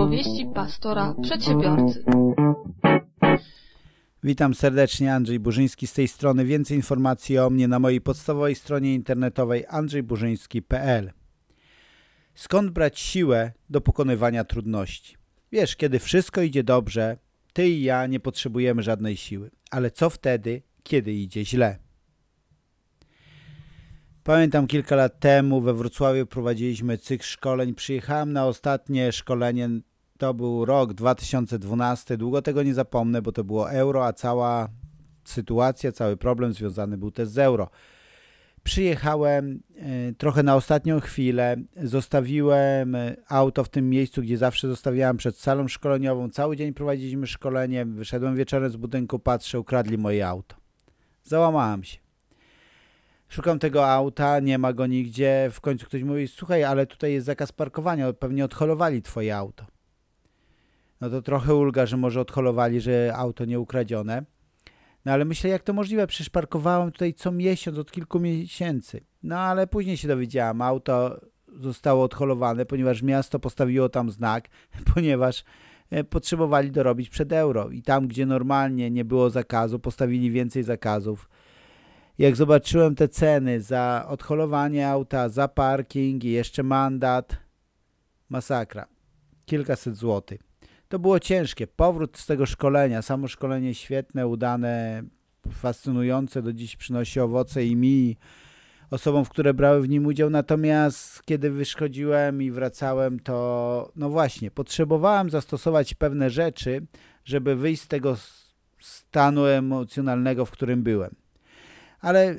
Opowieści pastora przedsiębiorcy. Witam serdecznie, Andrzej Burzyński z tej strony. Więcej informacji o mnie na mojej podstawowej stronie internetowej andrzejburzyński.pl Skąd brać siłę do pokonywania trudności? Wiesz, kiedy wszystko idzie dobrze, ty i ja nie potrzebujemy żadnej siły. Ale co wtedy, kiedy idzie źle? Pamiętam kilka lat temu we Wrocławiu prowadziliśmy cykl szkoleń. Przyjechałem na ostatnie szkolenie, to był rok 2012. Długo tego nie zapomnę, bo to było euro, a cała sytuacja, cały problem związany był też z euro. Przyjechałem e, trochę na ostatnią chwilę, zostawiłem e, auto w tym miejscu, gdzie zawsze zostawiałem przed salą szkoleniową. Cały dzień prowadziliśmy szkolenie, wyszedłem wieczorem z budynku, patrzę, ukradli moje auto. Załamałem się. Szukam tego auta, nie ma go nigdzie. W końcu ktoś mówi, słuchaj, ale tutaj jest zakaz parkowania, pewnie odholowali twoje auto. No to trochę ulga, że może odholowali, że auto nie ukradzione. No ale myślę, jak to możliwe, przecież parkowałem tutaj co miesiąc, od kilku miesięcy. No ale później się dowiedziałam, auto zostało odholowane, ponieważ miasto postawiło tam znak, ponieważ e, potrzebowali dorobić przed euro. I tam, gdzie normalnie nie było zakazu, postawili więcej zakazów jak zobaczyłem te ceny za odholowanie auta, za parking i jeszcze mandat, masakra. Kilkaset złotych. To było ciężkie. Powrót z tego szkolenia, samo szkolenie świetne, udane, fascynujące, do dziś przynosi owoce i mi, osobom, które brały w nim udział. Natomiast kiedy wyszkodziłem i wracałem, to no właśnie, potrzebowałem zastosować pewne rzeczy, żeby wyjść z tego stanu emocjonalnego, w którym byłem ale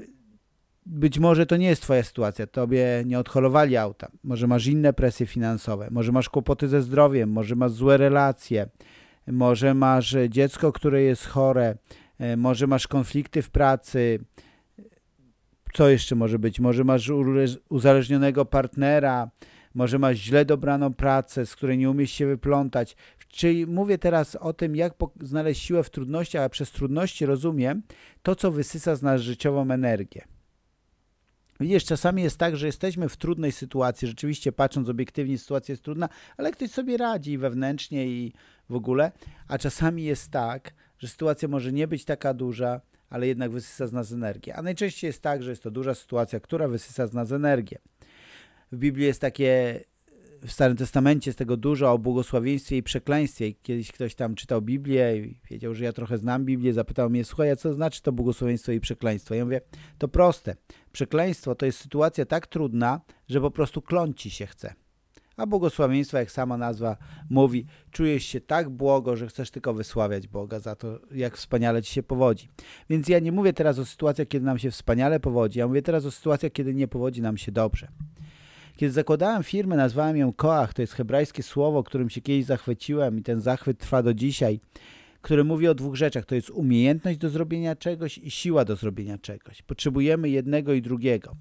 być może to nie jest twoja sytuacja, tobie nie odholowali auta, może masz inne presje finansowe, może masz kłopoty ze zdrowiem, może masz złe relacje, może masz dziecko, które jest chore, e, może masz konflikty w pracy, co jeszcze może być? Może masz uzależnionego partnera, może masz źle dobraną pracę, z której nie umiesz się wyplątać. Czyli mówię teraz o tym, jak znaleźć siłę w trudnościach, a przez trudności rozumiem to, co wysysa z nas życiową energię. Widzisz, czasami jest tak, że jesteśmy w trudnej sytuacji, rzeczywiście patrząc obiektywnie sytuacja jest trudna, ale ktoś sobie radzi wewnętrznie i w ogóle, a czasami jest tak, że sytuacja może nie być taka duża, ale jednak wysysa z nas energię. A najczęściej jest tak, że jest to duża sytuacja, która wysysa z nas energię. W Biblii jest takie w Starym Testamencie jest tego dużo o błogosławieństwie i przekleństwie. Kiedyś ktoś tam czytał Biblię i wiedział, że ja trochę znam Biblię, zapytał mnie, słuchaj, a co znaczy to błogosławieństwo i przekleństwo? Ja mówię, to proste. Przekleństwo to jest sytuacja tak trudna, że po prostu kląci się chce. A błogosławieństwo, jak sama nazwa mówi, czujesz się tak błogo, że chcesz tylko wysławiać Boga za to, jak wspaniale ci się powodzi. Więc ja nie mówię teraz o sytuacjach, kiedy nam się wspaniale powodzi, ja mówię teraz o sytuacjach, kiedy nie powodzi nam się dobrze. Kiedy zakładałem firmę, nazwałem ją Koach, to jest hebrajskie słowo, którym się kiedyś zachwyciłem i ten zachwyt trwa do dzisiaj, które mówi o dwóch rzeczach. To jest umiejętność do zrobienia czegoś i siła do zrobienia czegoś. Potrzebujemy jednego i drugiego.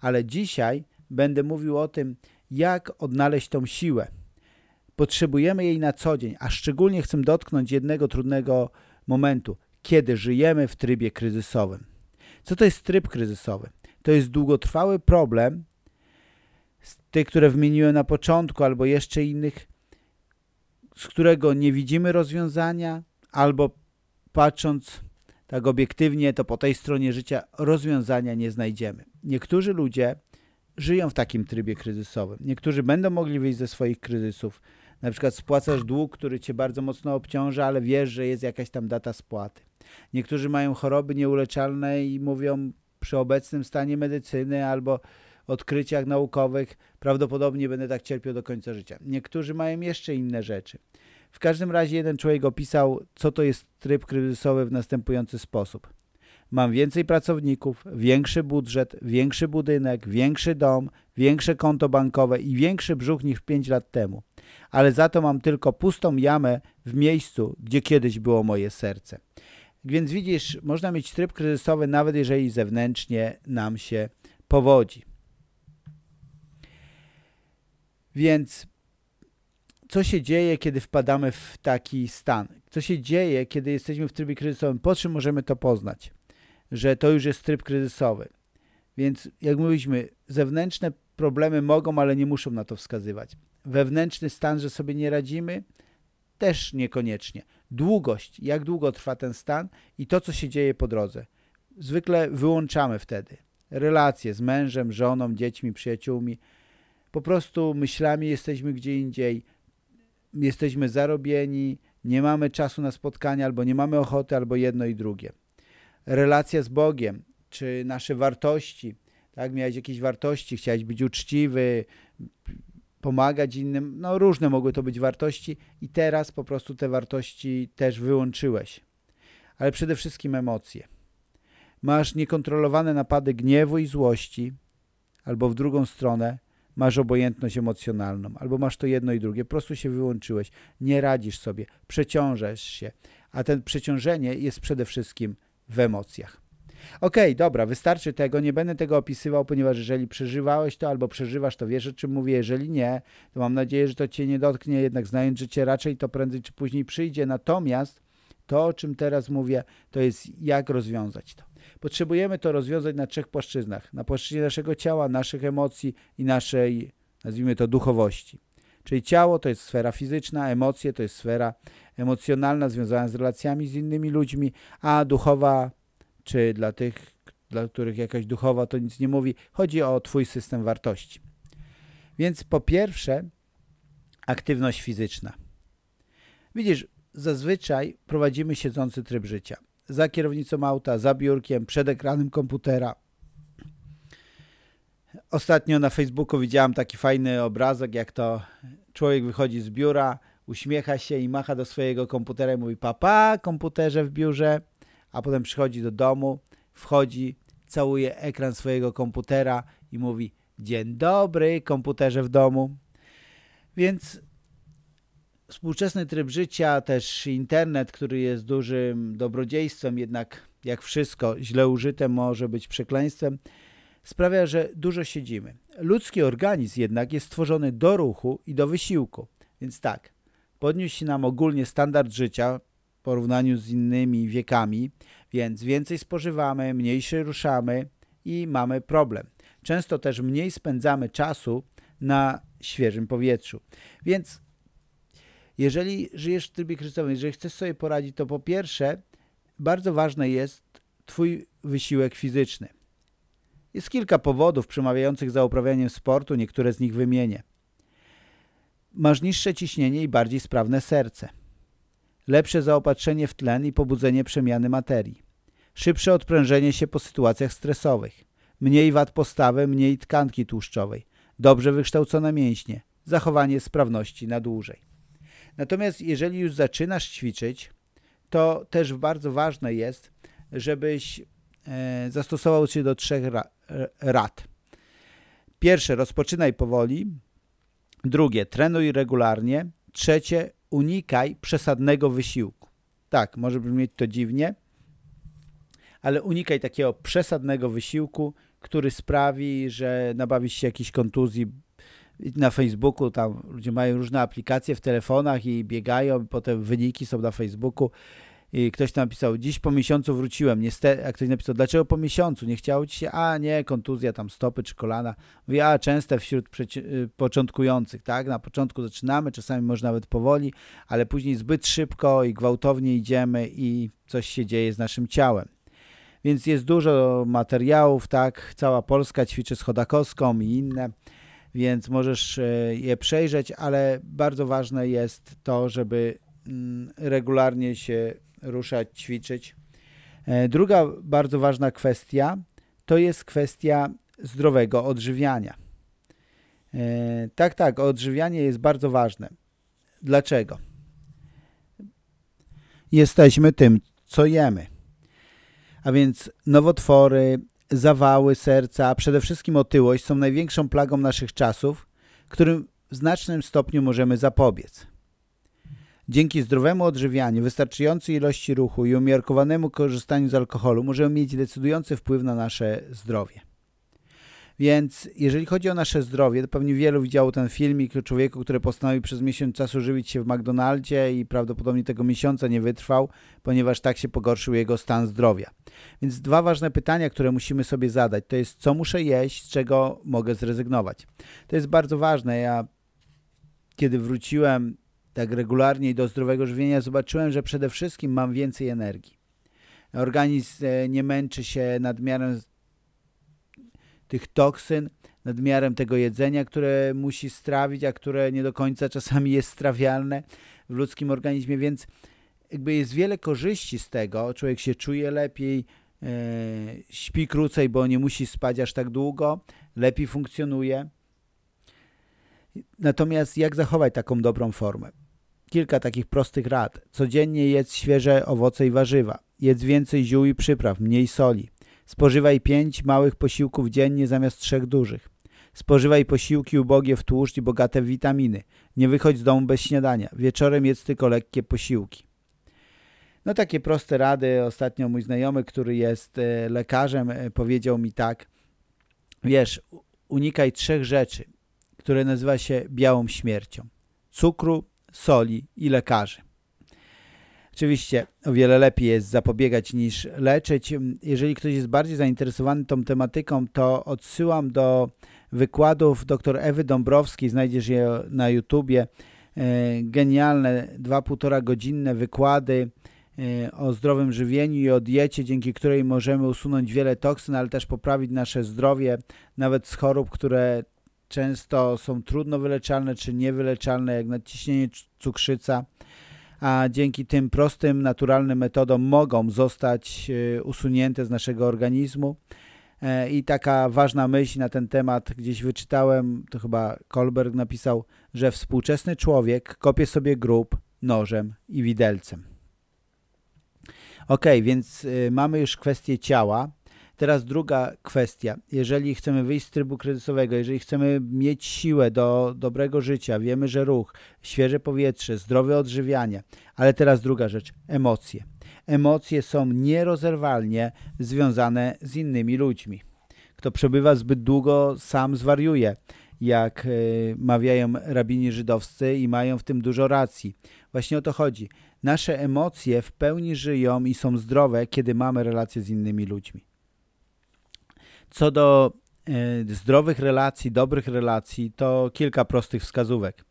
Ale dzisiaj będę mówił o tym, jak odnaleźć tą siłę. Potrzebujemy jej na co dzień, a szczególnie chcę dotknąć jednego trudnego momentu, kiedy żyjemy w trybie kryzysowym. Co to jest tryb kryzysowy? To jest długotrwały problem, tych, które wymieniłem na początku, albo jeszcze innych, z którego nie widzimy rozwiązania, albo patrząc tak obiektywnie, to po tej stronie życia rozwiązania nie znajdziemy. Niektórzy ludzie żyją w takim trybie kryzysowym. Niektórzy będą mogli wyjść ze swoich kryzysów. Na przykład spłacasz dług, który cię bardzo mocno obciąża, ale wiesz, że jest jakaś tam data spłaty. Niektórzy mają choroby nieuleczalne i mówią przy obecnym stanie medycyny albo odkryciach naukowych, prawdopodobnie będę tak cierpiał do końca życia. Niektórzy mają jeszcze inne rzeczy. W każdym razie jeden człowiek opisał, co to jest tryb kryzysowy w następujący sposób. Mam więcej pracowników, większy budżet, większy budynek, większy dom, większe konto bankowe i większy brzuch niż 5 lat temu. Ale za to mam tylko pustą jamę w miejscu, gdzie kiedyś było moje serce. Więc widzisz, można mieć tryb kryzysowy nawet jeżeli zewnętrznie nam się powodzi. Więc co się dzieje, kiedy wpadamy w taki stan? Co się dzieje, kiedy jesteśmy w trybie kryzysowym? Po czym możemy to poznać? Że to już jest tryb kryzysowy. Więc jak mówiliśmy, zewnętrzne problemy mogą, ale nie muszą na to wskazywać. wewnętrzny stan, że sobie nie radzimy? Też niekoniecznie. Długość, jak długo trwa ten stan i to, co się dzieje po drodze. Zwykle wyłączamy wtedy relacje z mężem, żoną, dziećmi, przyjaciółmi. Po prostu myślami jesteśmy gdzie indziej, jesteśmy zarobieni, nie mamy czasu na spotkania, albo nie mamy ochoty, albo jedno i drugie. Relacja z Bogiem, czy nasze wartości, tak, miałeś jakieś wartości, chciałeś być uczciwy, pomagać innym, no różne mogły to być wartości i teraz po prostu te wartości też wyłączyłeś. Ale przede wszystkim emocje. Masz niekontrolowane napady gniewu i złości, albo w drugą stronę masz obojętność emocjonalną, albo masz to jedno i drugie, po prostu się wyłączyłeś, nie radzisz sobie, przeciążasz się, a ten przeciążenie jest przede wszystkim w emocjach. Okej, okay, dobra, wystarczy tego, nie będę tego opisywał, ponieważ jeżeli przeżywałeś to albo przeżywasz, to wiesz o czym mówię, jeżeli nie, to mam nadzieję, że to cię nie dotknie, jednak znając życie raczej to prędzej czy później przyjdzie, natomiast to, o czym teraz mówię, to jest jak rozwiązać to. Potrzebujemy to rozwiązać na trzech płaszczyznach. Na płaszczyźnie naszego ciała, naszych emocji i naszej, nazwijmy to, duchowości. Czyli ciało to jest sfera fizyczna, emocje to jest sfera emocjonalna związana z relacjami z innymi ludźmi, a duchowa, czy dla tych, dla których jakaś duchowa to nic nie mówi, chodzi o Twój system wartości. Więc po pierwsze, aktywność fizyczna. Widzisz, zazwyczaj prowadzimy siedzący tryb życia za kierownicą auta, za biurkiem, przed ekranem komputera. Ostatnio na Facebooku widziałem taki fajny obrazek, jak to człowiek wychodzi z biura, uśmiecha się i macha do swojego komputera i mówi papa, komputerze w biurze, a potem przychodzi do domu, wchodzi, całuje ekran swojego komputera i mówi dzień dobry, komputerze w domu. Więc współczesny tryb życia, też internet, który jest dużym dobrodziejstwem, jednak jak wszystko źle użyte może być przekleństwem, sprawia, że dużo siedzimy. Ludzki organizm jednak jest stworzony do ruchu i do wysiłku. Więc tak, podniósł się nam ogólnie standard życia w porównaniu z innymi wiekami, więc więcej spożywamy, mniej się ruszamy i mamy problem. Często też mniej spędzamy czasu na świeżym powietrzu. Więc jeżeli żyjesz w trybie kryzysowym, jeżeli chcesz sobie poradzić, to po pierwsze bardzo ważny jest Twój wysiłek fizyczny. Jest kilka powodów przemawiających za uprawianiem sportu, niektóre z nich wymienię. Masz niższe ciśnienie i bardziej sprawne serce. Lepsze zaopatrzenie w tlen i pobudzenie przemiany materii. Szybsze odprężenie się po sytuacjach stresowych. Mniej wad postawy, mniej tkanki tłuszczowej. Dobrze wykształcone mięśnie. Zachowanie sprawności na dłużej. Natomiast jeżeli już zaczynasz ćwiczyć, to też bardzo ważne jest, żebyś e, zastosował się do trzech rad. Pierwsze, rozpoczynaj powoli. Drugie, trenuj regularnie. Trzecie, unikaj przesadnego wysiłku. Tak, może brzmieć to dziwnie, ale unikaj takiego przesadnego wysiłku, który sprawi, że nabawisz się jakiejś kontuzji na Facebooku, tam ludzie mają różne aplikacje w telefonach i biegają, potem wyniki są na Facebooku. I ktoś tam napisał, dziś po miesiącu wróciłem, niestety, a ktoś napisał, dlaczego po miesiącu, nie chciało ci się, a nie, kontuzja tam stopy czy kolana, mówi, a częste wśród y, początkujących, tak, na początku zaczynamy, czasami może nawet powoli, ale później zbyt szybko i gwałtownie idziemy i coś się dzieje z naszym ciałem. Więc jest dużo materiałów, tak, cała Polska ćwiczy z Chodakowską i inne, więc możesz e, je przejrzeć, ale bardzo ważne jest to, żeby mm, regularnie się ruszać, ćwiczyć. E, druga bardzo ważna kwestia to jest kwestia zdrowego odżywiania. E, tak, tak, odżywianie jest bardzo ważne. Dlaczego? Jesteśmy tym, co jemy. A więc nowotwory, zawały serca, a przede wszystkim otyłość są największą plagą naszych czasów, którym w znacznym stopniu możemy zapobiec. Dzięki zdrowemu odżywianiu, wystarczającej ilości ruchu i umiarkowanemu korzystaniu z alkoholu możemy mieć decydujący wpływ na nasze zdrowie. Więc jeżeli chodzi o nasze zdrowie, to pewnie wielu widziało ten filmik o człowieku, który postanowił przez miesiąc czasu żywić się w McDonaldzie i prawdopodobnie tego miesiąca nie wytrwał, ponieważ tak się pogorszył jego stan zdrowia. Więc dwa ważne pytania, które musimy sobie zadać, to jest co muszę jeść, z czego mogę zrezygnować. To jest bardzo ważne. Ja kiedy wróciłem tak regularnie do zdrowego żywienia, zobaczyłem, że przede wszystkim mam więcej energii. Organizm e, nie męczy się nadmiarem tych toksyn, nadmiarem tego jedzenia, które musi strawić, a które nie do końca czasami jest strawialne w ludzkim organizmie, więc jakby jest wiele korzyści z tego. Człowiek się czuje lepiej, e, śpi krócej, bo nie musi spać aż tak długo, lepiej funkcjonuje. Natomiast jak zachować taką dobrą formę? Kilka takich prostych rad. Codziennie jedz świeże owoce i warzywa. Jedz więcej ziół i przypraw, mniej soli. Spożywaj pięć małych posiłków dziennie zamiast trzech dużych. Spożywaj posiłki ubogie w tłuszcz i bogate w witaminy. Nie wychodź z domu bez śniadania. Wieczorem jedz tylko lekkie posiłki. No takie proste rady. Ostatnio mój znajomy, który jest e, lekarzem, e, powiedział mi tak. Wiesz, unikaj trzech rzeczy, które nazywa się białą śmiercią. Cukru, soli i lekarzy. Oczywiście o wiele lepiej jest zapobiegać niż leczyć. Jeżeli ktoś jest bardziej zainteresowany tą tematyką, to odsyłam do wykładów dr Ewy Dąbrowskiej, znajdziesz je na YouTubie. E, genialne, dwa półtora godzinne wykłady o zdrowym żywieniu i o diecie, dzięki której możemy usunąć wiele toksyn, ale też poprawić nasze zdrowie, nawet z chorób, które często są trudno wyleczalne czy niewyleczalne, jak nadciśnienie cukrzyca, a dzięki tym prostym, naturalnym metodom mogą zostać e, usunięte z naszego organizmu. E, I taka ważna myśl na ten temat gdzieś wyczytałem, to chyba Kolberg napisał, że współczesny człowiek kopie sobie grób nożem i widelcem. Ok, więc y, mamy już kwestię ciała. Teraz druga kwestia. Jeżeli chcemy wyjść z trybu kryzysowego, jeżeli chcemy mieć siłę do dobrego życia, wiemy, że ruch, świeże powietrze, zdrowe odżywianie, ale teraz druga rzecz, emocje. Emocje są nierozerwalnie związane z innymi ludźmi. Kto przebywa zbyt długo, sam zwariuje, jak y, mawiają rabini żydowscy i mają w tym dużo racji. Właśnie o to chodzi. Nasze emocje w pełni żyją i są zdrowe, kiedy mamy relacje z innymi ludźmi. Co do y, zdrowych relacji, dobrych relacji, to kilka prostych wskazówek.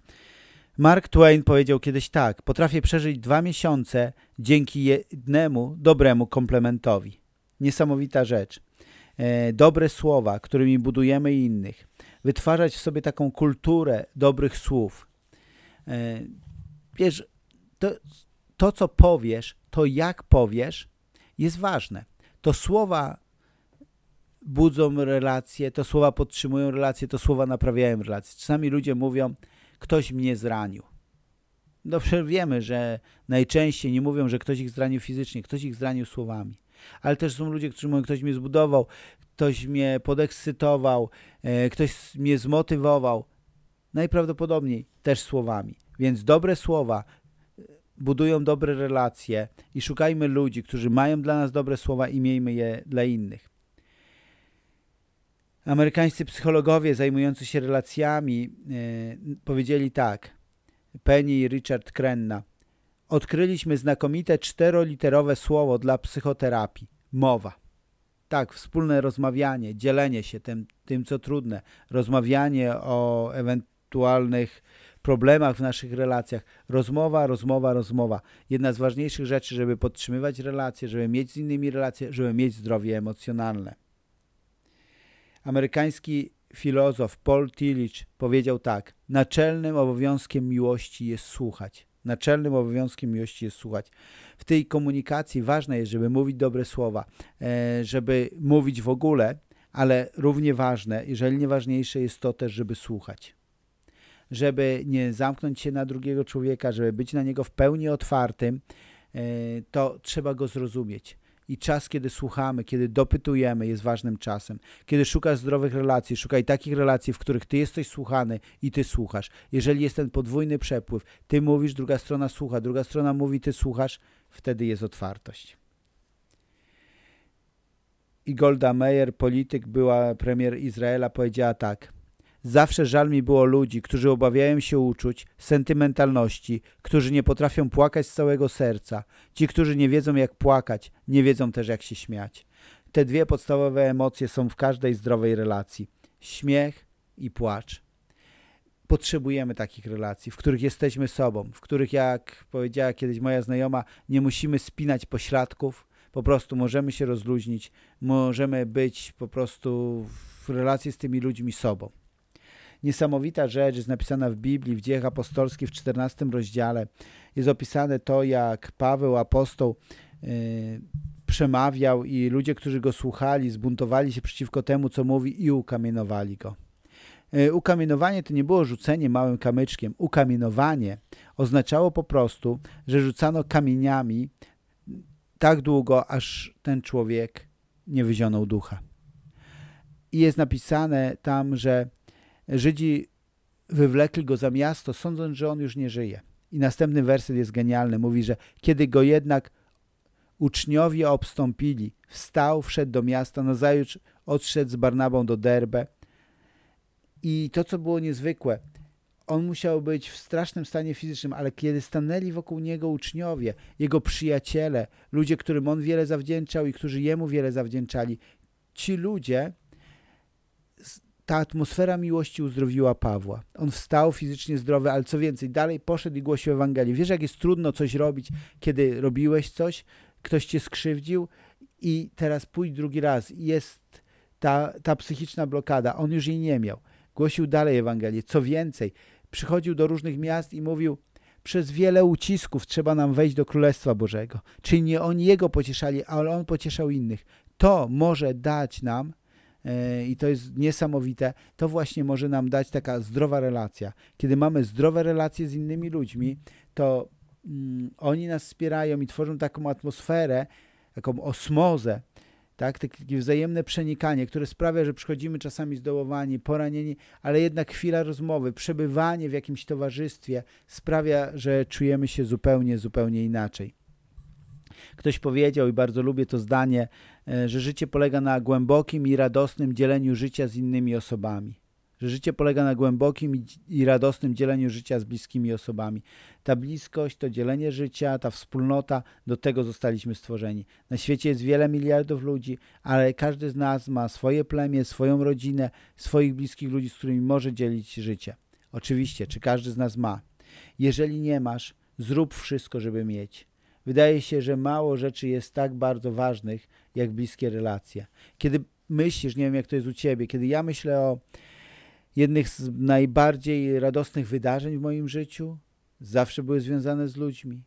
Mark Twain powiedział kiedyś tak, potrafię przeżyć dwa miesiące dzięki jednemu dobremu komplementowi. Niesamowita rzecz. E, dobre słowa, którymi budujemy innych. Wytwarzać w sobie taką kulturę dobrych słów. E, wiesz, to, to co powiesz, to jak powiesz jest ważne. To słowa budzą relacje, to słowa podtrzymują relacje, to słowa naprawiają relacje. Czasami ludzie mówią, ktoś mnie zranił. Dobrze wiemy, że najczęściej nie mówią, że ktoś ich zranił fizycznie, ktoś ich zranił słowami. Ale też są ludzie, którzy mówią, ktoś mnie zbudował, ktoś mnie podekscytował, e, ktoś mnie zmotywował. Najprawdopodobniej też słowami. Więc dobre słowa budują dobre relacje i szukajmy ludzi, którzy mają dla nas dobre słowa i miejmy je dla innych. Amerykańscy psychologowie zajmujący się relacjami e, powiedzieli tak, Penny i Richard Krenna. Odkryliśmy znakomite czteroliterowe słowo dla psychoterapii. Mowa. Tak, wspólne rozmawianie, dzielenie się tym, tym co trudne, rozmawianie o ewentualnych problemach w naszych relacjach. Rozmowa, rozmowa, rozmowa. Jedna z ważniejszych rzeczy, żeby podtrzymywać relacje, żeby mieć z innymi relacje, żeby mieć zdrowie emocjonalne. Amerykański filozof Paul Tillich powiedział tak: Naczelnym obowiązkiem miłości jest słuchać. Naczelnym obowiązkiem miłości jest słuchać. W tej komunikacji ważne jest, żeby mówić dobre słowa, e, żeby mówić w ogóle, ale równie ważne, jeżeli nie ważniejsze jest to też, żeby słuchać. Żeby nie zamknąć się na drugiego człowieka, żeby być na niego w pełni otwartym, e, to trzeba go zrozumieć i czas, kiedy słuchamy, kiedy dopytujemy, jest ważnym czasem. Kiedy szukasz zdrowych relacji, szukaj takich relacji, w których ty jesteś słuchany i ty słuchasz. Jeżeli jest ten podwójny przepływ, ty mówisz, druga strona słucha, druga strona mówi, ty słuchasz, wtedy jest otwartość. I Golda Meir, polityk, była premier Izraela, powiedziała tak. Zawsze żal mi było ludzi, którzy obawiają się uczuć, sentymentalności, którzy nie potrafią płakać z całego serca. Ci, którzy nie wiedzą jak płakać, nie wiedzą też jak się śmiać. Te dwie podstawowe emocje są w każdej zdrowej relacji. Śmiech i płacz. potrzebujemy takich relacji, w których jesteśmy sobą, w których, jak powiedziała kiedyś moja znajoma, nie musimy spinać pośladków, po prostu możemy się rozluźnić, możemy być po prostu w relacji z tymi ludźmi sobą. Niesamowita rzecz jest napisana w Biblii, w Dziejach Apostolskich w 14 rozdziale. Jest opisane to, jak Paweł, apostoł, yy, przemawiał i ludzie, którzy go słuchali, zbuntowali się przeciwko temu, co mówi i ukamienowali go. Yy, ukamienowanie to nie było rzucenie małym kamyczkiem. Ukamienowanie oznaczało po prostu, że rzucano kamieniami tak długo, aż ten człowiek nie wyzionął ducha. I jest napisane tam, że Żydzi wywlekli go za miasto, sądząc, że on już nie żyje. I następny werset jest genialny. Mówi, że kiedy go jednak uczniowie obstąpili, wstał, wszedł do miasta, nazajutrz odszedł z Barnabą do Derbe. I to, co było niezwykłe, on musiał być w strasznym stanie fizycznym, ale kiedy stanęli wokół niego uczniowie, jego przyjaciele, ludzie, którym on wiele zawdzięczał i którzy jemu wiele zawdzięczali, ci ludzie, ta atmosfera miłości uzdrowiła Pawła. On wstał fizycznie zdrowy, ale co więcej, dalej poszedł i głosił Ewangelię. Wiesz, jak jest trudno coś robić, kiedy robiłeś coś, ktoś cię skrzywdził i teraz pójdź drugi raz. Jest ta, ta psychiczna blokada. On już jej nie miał. Głosił dalej Ewangelię. Co więcej, przychodził do różnych miast i mówił, przez wiele ucisków trzeba nam wejść do Królestwa Bożego. Czyli nie oni Jego pocieszali, ale On pocieszał innych. To może dać nam, i to jest niesamowite, to właśnie może nam dać taka zdrowa relacja. Kiedy mamy zdrowe relacje z innymi ludźmi, to mm, oni nas wspierają i tworzą taką atmosferę, taką osmozę, tak? takie wzajemne przenikanie, które sprawia, że przychodzimy czasami zdołowani, poranieni, ale jednak chwila rozmowy, przebywanie w jakimś towarzystwie sprawia, że czujemy się zupełnie, zupełnie inaczej. Ktoś powiedział, i bardzo lubię to zdanie, że życie polega na głębokim i radosnym dzieleniu życia z innymi osobami że życie polega na głębokim i, i, radosnym dzieleniu życia z bliskimi osobami. Ta bliskość, to dzielenie życia, ta wspólnota, do tego zostaliśmy stworzeni. Na świecie jest wiele miliardów ludzi, ale każdy z nas ma swoje plemię, swoją rodzinę, swoich bliskich ludzi, z którymi może dzielić życie. Oczywiście, czy każdy z nas ma? Jeżeli nie masz, zrób wszystko, żeby mieć. Wydaje się, że mało rzeczy jest tak bardzo ważnych, jak bliskie relacje. Kiedy myślisz, nie wiem jak to jest u Ciebie, kiedy ja myślę o jednych z najbardziej radosnych wydarzeń w moim życiu zawsze były związane z ludźmi.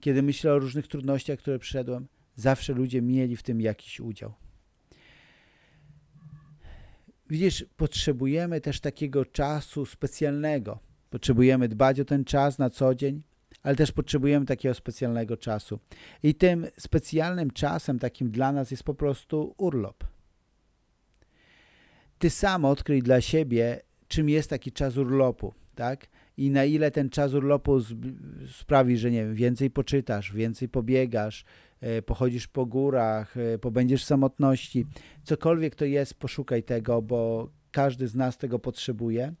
Kiedy myślę o różnych trudnościach, które przeszedłem, zawsze ludzie mieli w tym jakiś udział. Widzisz, potrzebujemy też takiego czasu specjalnego. Potrzebujemy dbać o ten czas na co dzień, ale też potrzebujemy takiego specjalnego czasu. I tym specjalnym czasem takim dla nas jest po prostu urlop ty sam odkryj dla siebie, czym jest taki czas urlopu, tak? I na ile ten czas urlopu sprawi, że nie wiem, więcej poczytasz, więcej pobiegasz, e, pochodzisz po górach, e, pobędziesz w samotności. Cokolwiek to jest, poszukaj tego, bo każdy z nas tego potrzebuje.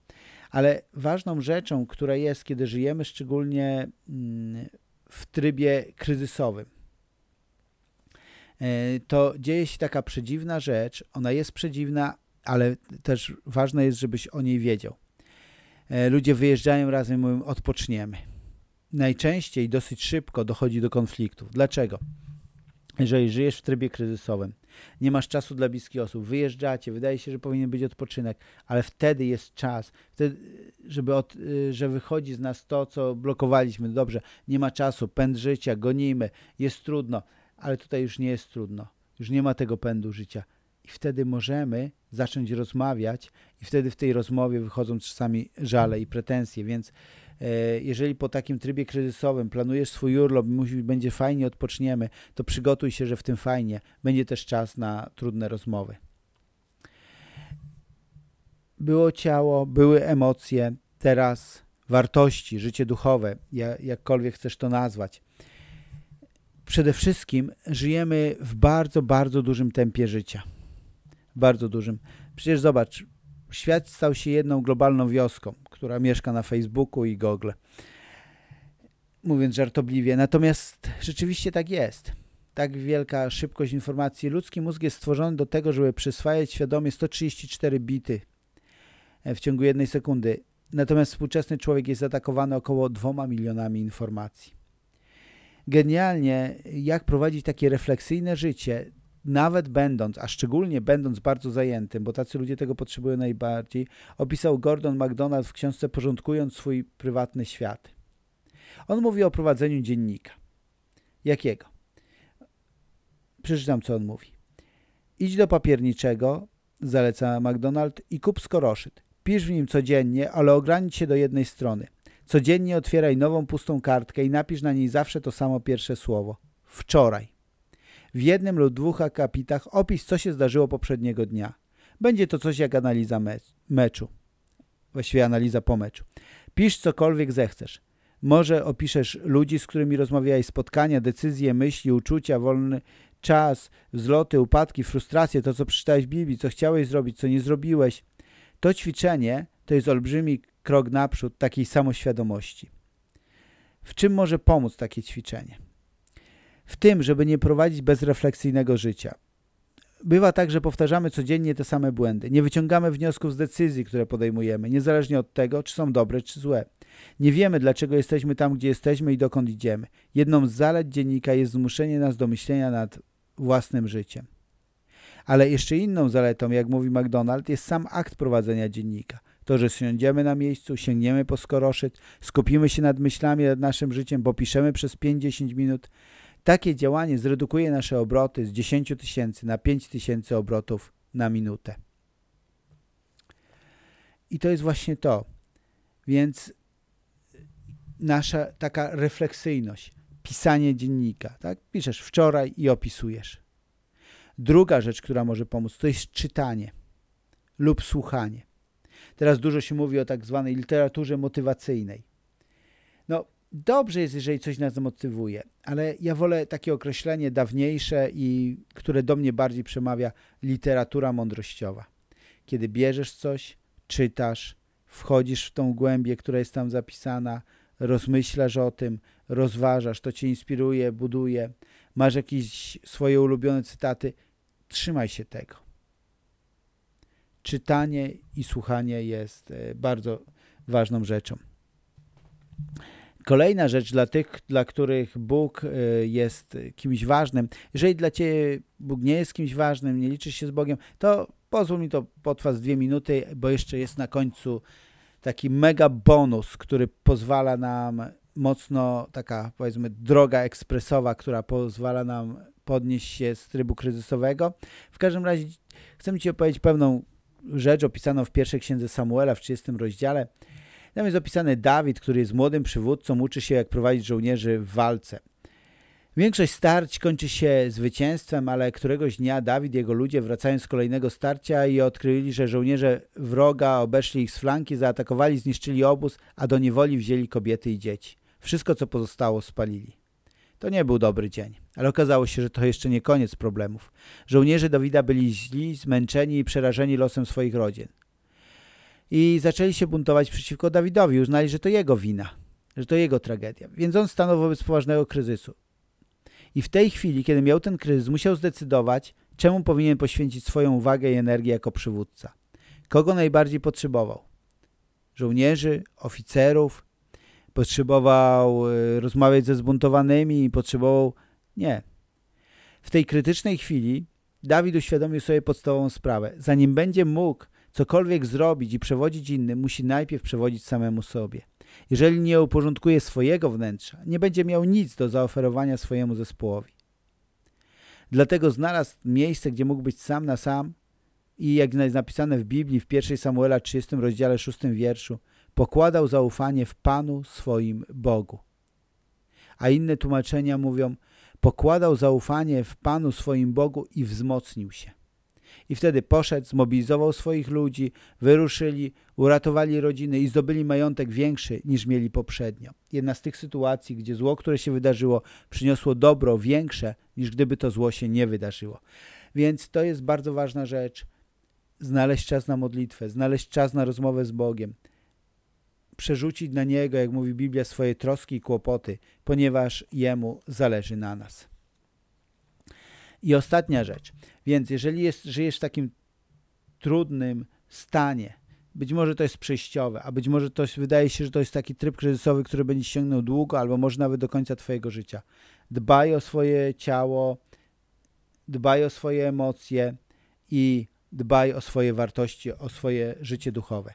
Ale ważną rzeczą, która jest, kiedy żyjemy szczególnie mm, w trybie kryzysowym, e, to dzieje się taka przedziwna rzecz. Ona jest przedziwna, ale też ważne jest, żebyś o niej wiedział. E, ludzie wyjeżdżają razem i mówią, odpoczniemy. Najczęściej dosyć szybko dochodzi do konfliktów. Dlaczego? Jeżeli żyjesz w trybie kryzysowym, nie masz czasu dla bliskich osób, wyjeżdżacie, wydaje się, że powinien być odpoczynek, ale wtedy jest czas, wtedy, żeby od, że wychodzi z nas to, co blokowaliśmy. Dobrze, nie ma czasu, pęd życia, gonimy, jest trudno, ale tutaj już nie jest trudno. Już nie ma tego pędu życia i wtedy możemy zacząć rozmawiać i wtedy w tej rozmowie wychodzą czasami żale i pretensje, więc jeżeli po takim trybie kryzysowym planujesz swój urlop i mówisz, będzie fajnie, odpoczniemy, to przygotuj się, że w tym fajnie będzie też czas na trudne rozmowy. Było ciało, były emocje, teraz wartości, życie duchowe, jakkolwiek chcesz to nazwać. Przede wszystkim żyjemy w bardzo, bardzo dużym tempie życia bardzo dużym. Przecież zobacz, świat stał się jedną globalną wioską, która mieszka na Facebooku i Google. Mówiąc żartobliwie. Natomiast rzeczywiście tak jest. Tak wielka szybkość informacji. Ludzki mózg jest stworzony do tego, żeby przyswajać świadomie 134 bity w ciągu jednej sekundy. Natomiast współczesny człowiek jest atakowany około dwoma milionami informacji. Genialnie, jak prowadzić takie refleksyjne życie, nawet będąc, a szczególnie będąc bardzo zajętym, bo tacy ludzie tego potrzebują najbardziej, opisał Gordon MacDonald w książce Porządkując swój prywatny świat. On mówi o prowadzeniu dziennika. Jakiego? Przeczytam, co on mówi. Idź do papierniczego, zaleca McDonald, i kup skoroszyt. Pisz w nim codziennie, ale ogranicz się do jednej strony. Codziennie otwieraj nową pustą kartkę i napisz na niej zawsze to samo pierwsze słowo. Wczoraj. W jednym lub dwóch akapitach opisz, co się zdarzyło poprzedniego dnia. Będzie to coś jak analiza meczu. Właściwie analiza po meczu. Pisz cokolwiek zechcesz. Może opiszesz ludzi, z którymi rozmawiałeś, spotkania, decyzje, myśli, uczucia, wolny czas, wzloty, upadki, frustracje, to co przeczytałeś w Biblii, co chciałeś zrobić, co nie zrobiłeś. To ćwiczenie to jest olbrzymi krok naprzód takiej samoświadomości. W czym może pomóc takie ćwiczenie? W tym, żeby nie prowadzić bezrefleksyjnego życia. Bywa tak, że powtarzamy codziennie te same błędy. Nie wyciągamy wniosków z decyzji, które podejmujemy, niezależnie od tego, czy są dobre, czy złe. Nie wiemy, dlaczego jesteśmy tam, gdzie jesteśmy i dokąd idziemy. Jedną z zalet dziennika jest zmuszenie nas do myślenia nad własnym życiem. Ale jeszcze inną zaletą, jak mówi McDonald, jest sam akt prowadzenia dziennika. To, że siądziemy na miejscu, sięgniemy po skoroszyt, skupimy się nad myślami nad naszym życiem, popiszemy przez 5-10 minut. Takie działanie zredukuje nasze obroty z 10 tysięcy na 5 tysięcy obrotów na minutę. I to jest właśnie to. Więc nasza taka refleksyjność, pisanie dziennika. Tak? Piszesz wczoraj i opisujesz. Druga rzecz, która może pomóc, to jest czytanie lub słuchanie. Teraz dużo się mówi o tak zwanej literaturze motywacyjnej. Dobrze jest, jeżeli coś nas motywuje, ale ja wolę takie określenie dawniejsze i które do mnie bardziej przemawia literatura mądrościowa. Kiedy bierzesz coś, czytasz, wchodzisz w tą głębię, która jest tam zapisana, rozmyślasz o tym, rozważasz, to cię inspiruje, buduje, masz jakieś swoje ulubione cytaty, trzymaj się tego. Czytanie i słuchanie jest e, bardzo ważną rzeczą. Kolejna rzecz dla tych, dla których Bóg e, jest kimś ważnym. Jeżeli dla Ciebie Bóg nie jest kimś ważnym, nie liczysz się z Bogiem, to pozwól mi to potrwać dwie minuty, bo jeszcze jest na końcu taki mega bonus, który pozwala nam mocno, taka powiedzmy droga ekspresowa, która pozwala nam podnieść się z trybu kryzysowego. W każdym razie chcę Ci opowiedzieć pewną rzecz opisaną w pierwszej księdze Samuela w 30 rozdziale. Tam jest opisany Dawid, który jest młodym przywódcą, uczy się jak prowadzić żołnierzy w walce. Większość starć kończy się zwycięstwem, ale któregoś dnia Dawid i jego ludzie wracają z kolejnego starcia i odkryli, że żołnierze wroga obeszli ich z flanki, zaatakowali, zniszczyli obóz, a do niewoli wzięli kobiety i dzieci. Wszystko, co pozostało, spalili. To nie był dobry dzień, ale okazało się, że to jeszcze nie koniec problemów. Żołnierze Dawida byli źli, zmęczeni i przerażeni losem swoich rodzin. I zaczęli się buntować przeciwko Dawidowi. Uznali, że to jego wina, że to jego tragedia. Więc on stanął wobec poważnego kryzysu. I w tej chwili, kiedy miał ten kryzys, musiał zdecydować, czemu powinien poświęcić swoją uwagę i energię jako przywódca. Kogo najbardziej potrzebował? Żołnierzy, oficerów? Potrzebował y, rozmawiać ze zbuntowanymi? Potrzebował... Nie. W tej krytycznej chwili Dawid uświadomił sobie podstawową sprawę. Zanim będzie mógł cokolwiek zrobić i przewodzić innym, musi najpierw przewodzić samemu sobie. Jeżeli nie uporządkuje swojego wnętrza, nie będzie miał nic do zaoferowania swojemu zespołowi. Dlatego znalazł miejsce, gdzie mógł być sam na sam i jak jest napisane w Biblii w 1 Samuela 30 rozdziale 6 wierszu, pokładał zaufanie w Panu swoim Bogu. A inne tłumaczenia mówią, pokładał zaufanie w Panu swoim Bogu i wzmocnił się. I wtedy poszedł, zmobilizował swoich ludzi, wyruszyli, uratowali rodziny i zdobyli majątek większy niż mieli poprzednio. Jedna z tych sytuacji, gdzie zło, które się wydarzyło, przyniosło dobro większe niż gdyby to zło się nie wydarzyło. Więc to jest bardzo ważna rzecz. Znaleźć czas na modlitwę, znaleźć czas na rozmowę z Bogiem, przerzucić na Niego, jak mówi Biblia, swoje troski i kłopoty, ponieważ Jemu zależy na nas. I ostatnia rzecz. Więc jeżeli jest, żyjesz w takim trudnym stanie, być może to jest przejściowe, a być może to wydaje się, że to jest taki tryb kryzysowy, który będzie sięgnął długo, albo może nawet do końca Twojego życia. Dbaj o swoje ciało, dbaj o swoje emocje i dbaj o swoje wartości, o swoje życie duchowe.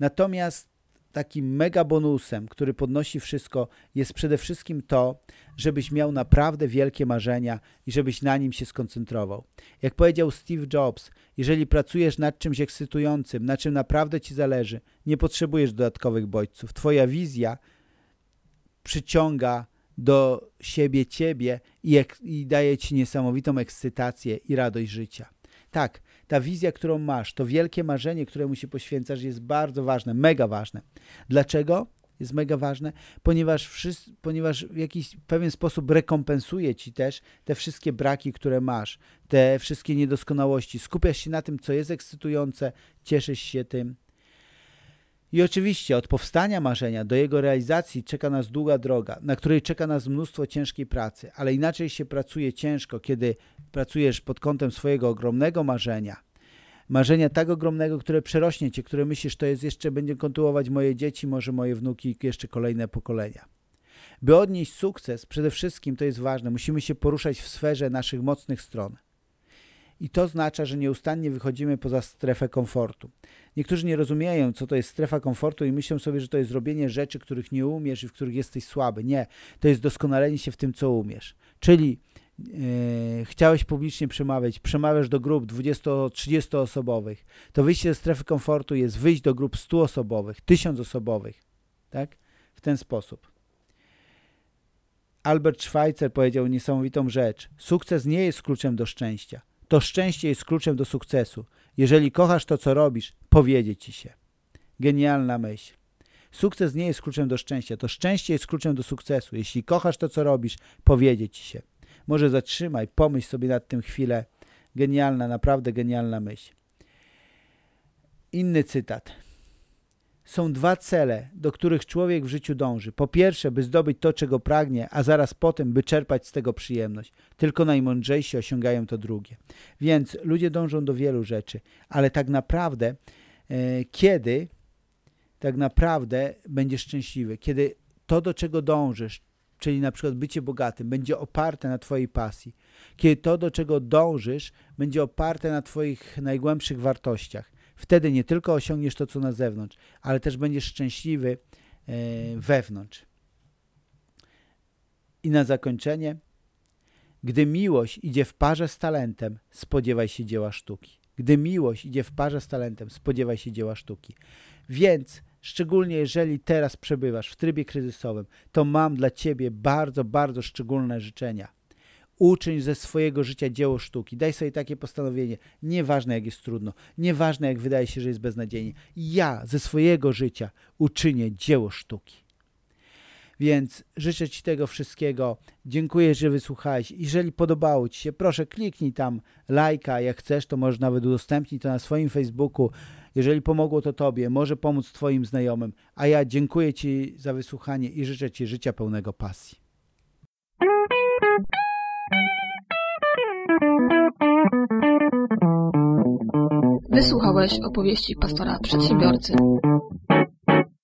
Natomiast takim mega bonusem, który podnosi wszystko, jest przede wszystkim to, żebyś miał naprawdę wielkie marzenia i żebyś na nim się skoncentrował. Jak powiedział Steve Jobs, jeżeli pracujesz nad czymś ekscytującym, na czym naprawdę ci zależy, nie potrzebujesz dodatkowych bodźców. Twoja wizja przyciąga do siebie ciebie i, i daje ci niesamowitą ekscytację i radość życia. Tak, ta wizja, którą masz, to wielkie marzenie, któremu się poświęcasz, jest bardzo ważne, mega ważne. Dlaczego? Jest mega ważne, ponieważ, wszyscy, ponieważ w jakiś pewien sposób rekompensuje ci też te wszystkie braki, które masz, te wszystkie niedoskonałości. Skupiasz się na tym, co jest ekscytujące, cieszysz się tym. I oczywiście od powstania marzenia do jego realizacji czeka nas długa droga, na której czeka nas mnóstwo ciężkiej pracy, ale inaczej się pracuje ciężko, kiedy pracujesz pod kątem swojego ogromnego marzenia, marzenia tak ogromnego, które przerośnie cię, które myślisz, to jest jeszcze, będzie kontynuować moje dzieci, może moje wnuki, jeszcze kolejne pokolenia. By odnieść sukces, przede wszystkim to jest ważne, musimy się poruszać w sferze naszych mocnych stron. I to oznacza, że nieustannie wychodzimy poza strefę komfortu. Niektórzy nie rozumieją, co to jest strefa komfortu i myślą sobie, że to jest robienie rzeczy, których nie umiesz i w których jesteś słaby. Nie, to jest doskonalenie się w tym, co umiesz. Czyli Yy, chciałeś publicznie przemawiać, przemawiasz do grup 20-30 osobowych, to wyjście ze strefy komfortu jest wyjść do grup 100 osobowych, 1000 osobowych, tak? W ten sposób. Albert Schweitzer powiedział niesamowitą rzecz. Sukces nie jest kluczem do szczęścia. To szczęście jest kluczem do sukcesu. Jeżeli kochasz to, co robisz, powiedzie ci się. Genialna myśl. Sukces nie jest kluczem do szczęścia. To szczęście jest kluczem do sukcesu. Jeśli kochasz to, co robisz, powiedzie ci się. Może zatrzymaj, pomyśl sobie nad tym chwilę. Genialna, naprawdę genialna myśl. Inny cytat. Są dwa cele, do których człowiek w życiu dąży. Po pierwsze, by zdobyć to, czego pragnie, a zaraz potem, by czerpać z tego przyjemność. Tylko najmądrzejsi osiągają to drugie. Więc ludzie dążą do wielu rzeczy, ale tak naprawdę, e, kiedy tak naprawdę będziesz szczęśliwy, kiedy to, do czego dążysz, czyli na przykład bycie bogatym, będzie oparte na Twojej pasji, kiedy to, do czego dążysz, będzie oparte na Twoich najgłębszych wartościach, wtedy nie tylko osiągniesz to, co na zewnątrz, ale też będziesz szczęśliwy e, wewnątrz. I na zakończenie, gdy miłość idzie w parze z talentem, spodziewaj się dzieła sztuki. Gdy miłość idzie w parze z talentem, spodziewaj się dzieła sztuki. Więc Szczególnie jeżeli teraz przebywasz w trybie kryzysowym, to mam dla Ciebie bardzo, bardzo szczególne życzenia. Uczyń ze swojego życia dzieło sztuki. Daj sobie takie postanowienie. Nieważne jak jest trudno, nieważne jak wydaje się, że jest beznadziejnie. Ja ze swojego życia uczynię dzieło sztuki. Więc życzę Ci tego wszystkiego. Dziękuję, że wysłuchałeś. Jeżeli podobało Ci się, proszę kliknij tam lajka. Jak chcesz, to możesz nawet udostępnić to na swoim Facebooku. Jeżeli pomogło to Tobie, może pomóc Twoim znajomym. A ja dziękuję Ci za wysłuchanie i życzę Ci życia pełnego pasji. Wysłuchałeś opowieści pastora przedsiębiorcy.